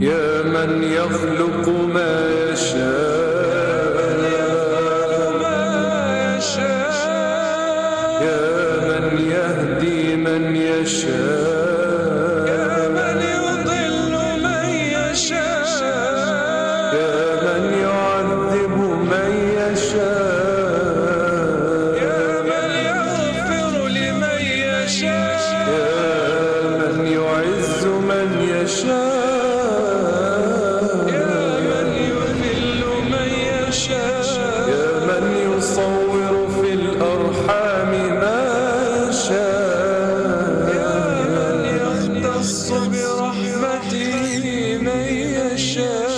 يا من يخلق ما يشاء. يا من يهدي من يشاء. برحمته من يشاء.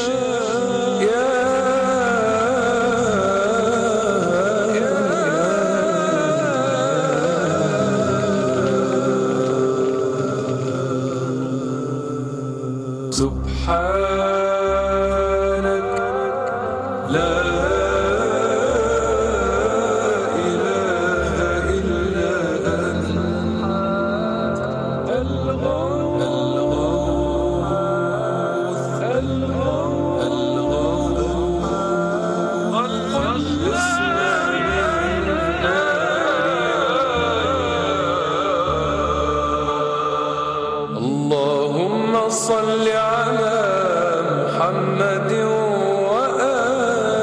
سبحانك صل على محمد وآله.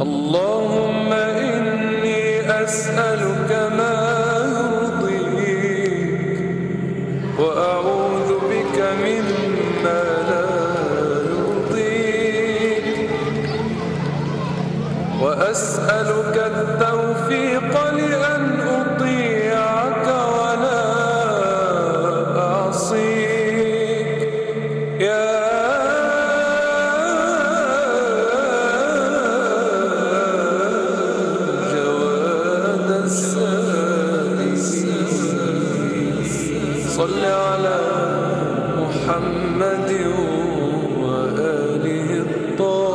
اللهم إني أسألك ما يرضيك وأعوذ بك مما لا يرضيك. وأسألك التوفيق لأن أطيعك صل على محمد وآله الطاهرين.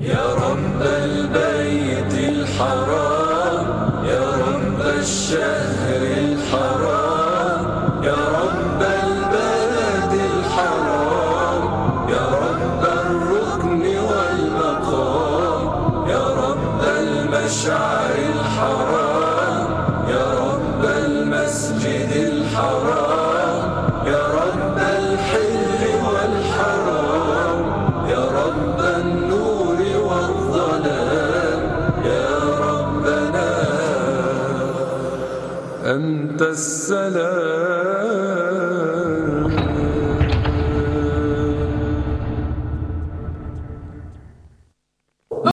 يا رب البيت الحرام يا رب الشهر الحرام يا رب البلد الحرام يا رب الركن والمقام يا رب المشعر أنت السلام.